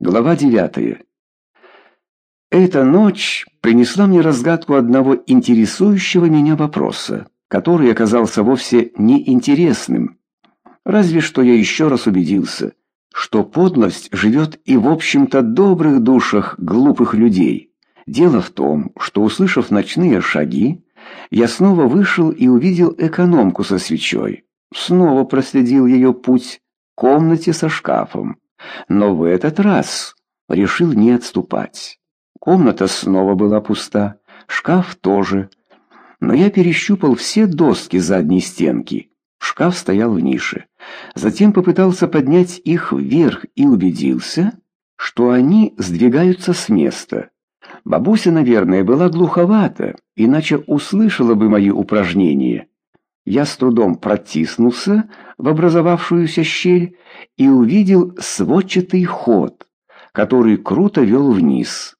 Глава 9. Эта ночь принесла мне разгадку одного интересующего меня вопроса, который оказался вовсе неинтересным. Разве что я еще раз убедился, что подлость живет и в общем-то добрых душах глупых людей. Дело в том, что услышав ночные шаги, я снова вышел и увидел экономку со свечой. Снова проследил ее путь к комнате со шкафом но в этот раз решил не отступать. Комната снова была пуста, шкаф тоже. Но я перещупал все доски задней стенки. Шкаф стоял в нише. Затем попытался поднять их вверх и убедился, что они сдвигаются с места. Бабуся, наверное, была глуховата, иначе услышала бы мои упражнения. Я с трудом протиснулся в образовавшуюся щель и увидел сводчатый ход, который круто вел вниз.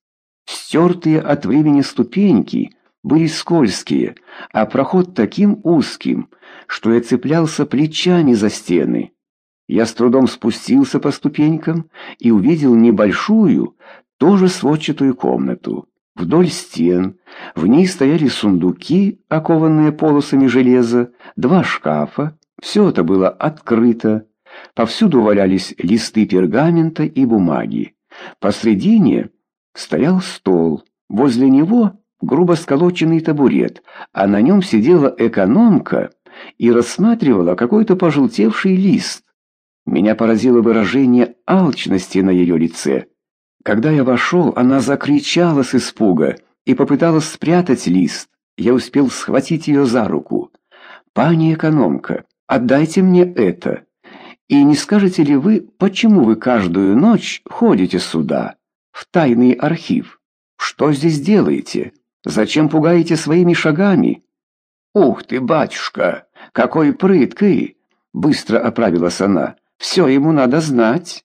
Стертые от времени ступеньки были скользкие, а проход таким узким, что я цеплялся плечами за стены. Я с трудом спустился по ступенькам и увидел небольшую, тоже сводчатую комнату. Вдоль стен в ней стояли сундуки, окованные полосами железа, два шкафа. Все это было открыто. Повсюду валялись листы пергамента и бумаги. Посредине стоял стол. Возле него грубо сколоченный табурет, а на нем сидела экономка и рассматривала какой-то пожелтевший лист. Меня поразило выражение алчности на ее лице. Когда я вошел, она закричала с испуга и попыталась спрятать лист. Я успел схватить ее за руку. «Пани экономка, отдайте мне это. И не скажете ли вы, почему вы каждую ночь ходите сюда, в тайный архив? Что здесь делаете? Зачем пугаете своими шагами?» «Ух ты, батюшка, какой прыткий!» Быстро оправилась она. «Все ему надо знать»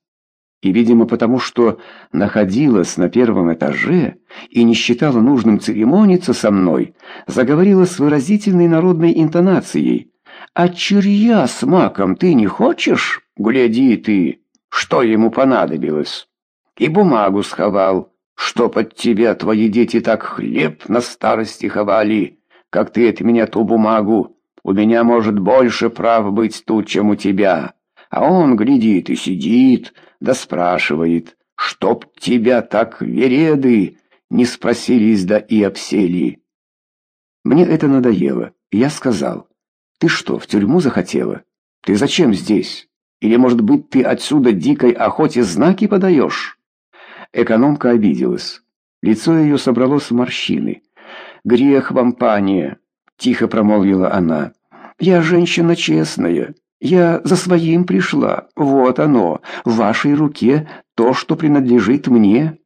и, видимо, потому что находилась на первом этаже и не считала нужным церемониться со мной, заговорила с выразительной народной интонацией. «А черья с маком ты не хочешь? Гляди ты, что ему понадобилось!» И бумагу сховал, что под тебя твои дети так хлеб на старости ховали, как ты от меня ту бумагу. У меня может больше прав быть тут, чем у тебя. А он глядит и сидит, да спрашивает, чтоб тебя так вереды не спросились да и обсели. Мне это надоело, и я сказал, ты что, в тюрьму захотела? Ты зачем здесь? Или, может быть, ты отсюда дикой охоте знаки подаешь? Экономка обиделась. Лицо ее собралось в морщины. «Грех вам, пане!» — тихо промолвила она. «Я женщина честная. Я за своим пришла. Вот оно, в вашей руке то, что принадлежит мне.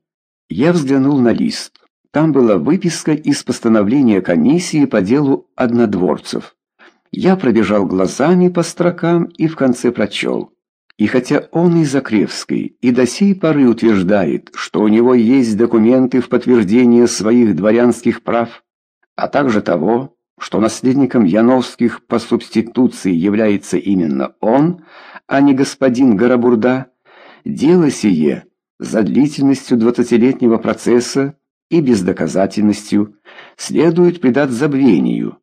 Я взглянул на лист. Там была выписка из постановления комиссии по делу однодворцев. Я пробежал глазами по строкам и в конце прочел. И хотя он из Закревской и до сей поры утверждает, что у него есть документы в подтверждение своих дворянских прав, а также того, что наследником Яновских по субституции является именно он, а не господин Горобурда, дело сие за длительностью двадцатилетнего процесса и бездоказательностью следует предать забвению,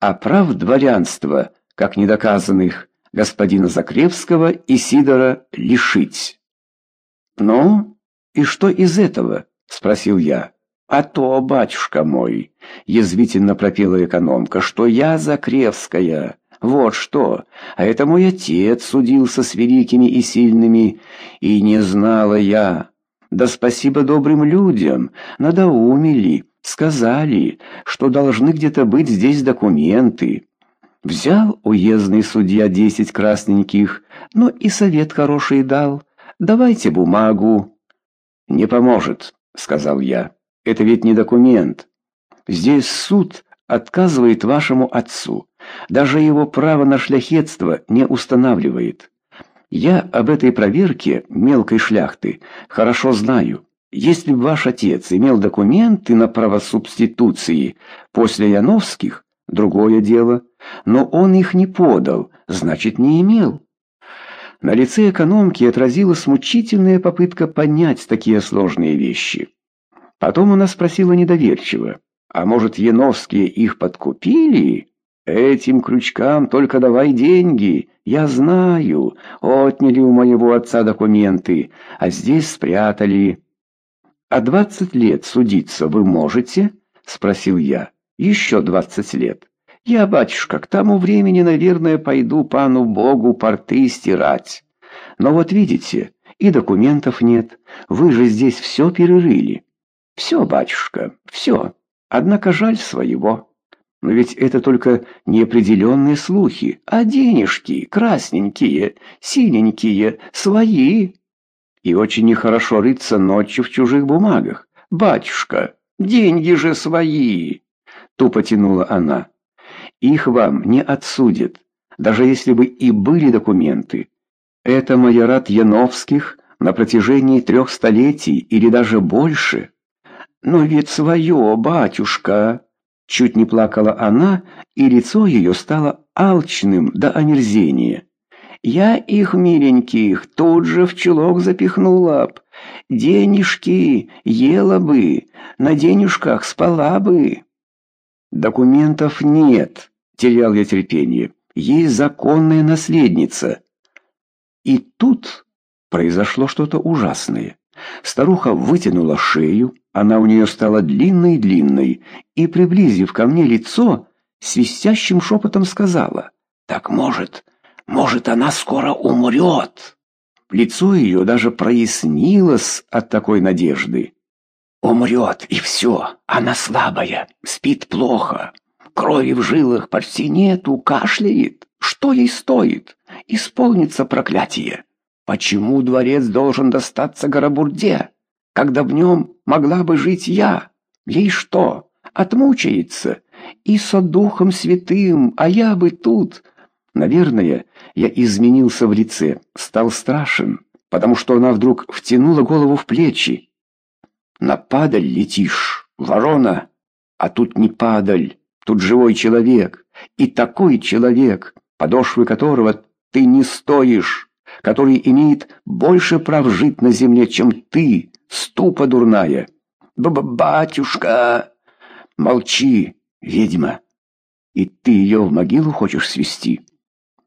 а прав дворянства, как недоказанных, господина Закревского и Сидора лишить. «Ну, и что из этого?» — спросил я. «А то, батюшка мой», — язвительно пропела экономка, — «что я Закревская, вот что, а это мой отец судился с великими и сильными, и не знала я. Да спасибо добрым людям, надоумили, сказали, что должны где-то быть здесь документы». Взял уездный судья десять красненьких, но и совет хороший дал. «Давайте бумагу». «Не поможет», — сказал я. Это ведь не документ. Здесь суд отказывает вашему отцу. Даже его право на шляхетство не устанавливает. Я об этой проверке мелкой шляхты хорошо знаю. Если бы ваш отец имел документы на право субституции после Яновских, другое дело, но он их не подал, значит, не имел. На лице экономки отразилась мучительная попытка понять такие сложные вещи. Потом она спросила недоверчиво, а может, Яновские их подкупили? Этим крючкам только давай деньги. Я знаю, отняли у моего отца документы, а здесь спрятали. А двадцать лет судиться вы можете? Спросил я. Еще двадцать лет. Я, батюшка, к тому времени, наверное, пойду пану Богу порты стирать. Но вот видите, и документов нет. Вы же здесь все перерыли. Все, батюшка, все. Однако жаль своего. Но ведь это только неопределенные слухи, а денежки красненькие, синенькие, свои. И очень нехорошо рыться ночью в чужих бумагах. Батюшка, деньги же свои. Тупо тянула она. Их вам не отсудят, даже если бы и были документы. Это майорат Яновских на протяжении трех столетий или даже больше. Но ведь свое, батюшка. Чуть не плакала она, и лицо ее стало алчным до омерзения. Я их, миленьких, тут же в чулок запихнула б. Денежки ела бы, на денежках спала бы. Документов нет, терял я терпение. Есть законная наследница. И тут произошло что-то ужасное. Старуха вытянула шею, она у нее стала длинной-длинной, и, приблизив ко мне лицо, свистящим шепотом сказала, «Так может, может, она скоро умрет?» Лицо ее даже прояснилось от такой надежды. Умрет, и все. Она слабая, спит плохо. Крови в жилах почти нету, кашляет. Что ей стоит? Исполнится проклятие. Почему дворец должен достаться Горобурде, когда в нем могла бы жить я? Ей что, отмучается? И со Духом Святым, а я бы тут... Наверное, я изменился в лице, стал страшен, потому что она вдруг втянула голову в плечи на падаль летишь, ворона, а тут не падаль, тут живой человек, и такой человек, подошвы которого ты не стоишь, который имеет больше прав жить на земле, чем ты, ступа дурная. Б -б Батюшка, молчи, ведьма. И ты ее в могилу хочешь свести?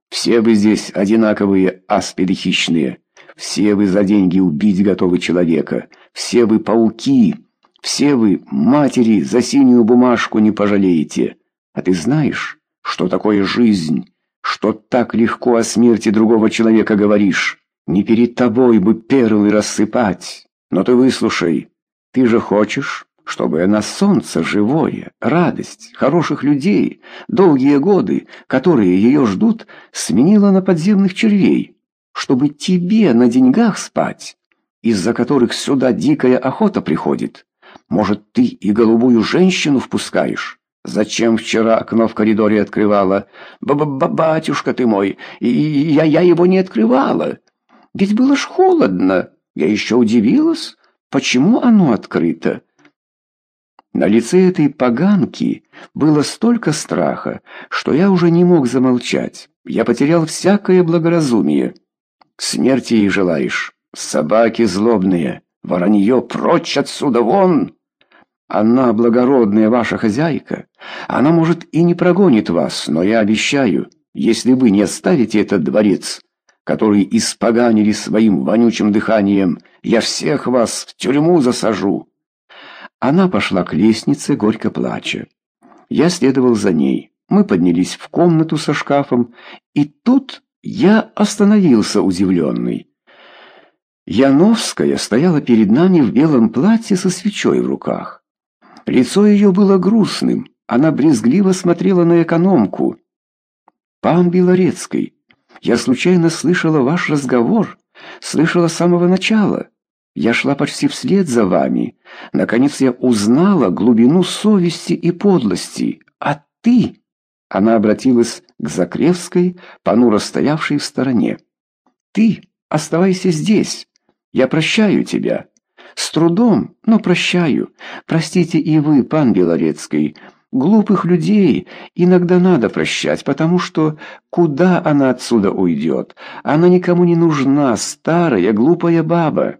Все вы здесь одинаковые аспиды хищные. Все вы за деньги убить готовы человека. Все вы пауки. Все вы матери за синюю бумажку не пожалеете. А ты знаешь, что такое жизнь? Что так легко о смерти другого человека говоришь? Не перед тобой бы перлы рассыпать. Но ты выслушай. Ты же хочешь, чтобы она солнце живое, радость, хороших людей, долгие годы, которые ее ждут, сменила на подземных червей чтобы тебе на деньгах спать, из-за которых сюда дикая охота приходит. Может, ты и голубую женщину впускаешь? Зачем вчера окно в коридоре открывала? Б -б -б Батюшка ты мой, и я, я его не открывала. Ведь было ж холодно. Я еще удивилась, почему оно открыто. На лице этой поганки было столько страха, что я уже не мог замолчать. Я потерял всякое благоразумие. Смерти ей желаешь? Собаки злобные, воронье прочь отсюда вон! Она благородная ваша хозяйка. Она, может, и не прогонит вас, но я обещаю, если вы не оставите этот дворец, который испоганили своим вонючим дыханием, я всех вас в тюрьму засажу». Она пошла к лестнице, горько плача. Я следовал за ней. Мы поднялись в комнату со шкафом, и тут я остановился удивленный. Яновская стояла перед нами в белом платье со свечой в руках. Лицо ее было грустным, она брезгливо смотрела на экономку. «Пан Белорецкий, я случайно слышала ваш разговор, слышала с самого начала. Я шла почти вслед за вами. Наконец я узнала глубину совести и подлости. А ты...» Она обратилась к Закревской, понуро стоявшей в стороне. «Ты оставайся здесь. Я прощаю тебя. С трудом, но прощаю. Простите и вы, пан Белорецкий. Глупых людей иногда надо прощать, потому что куда она отсюда уйдет? Она никому не нужна, старая глупая баба.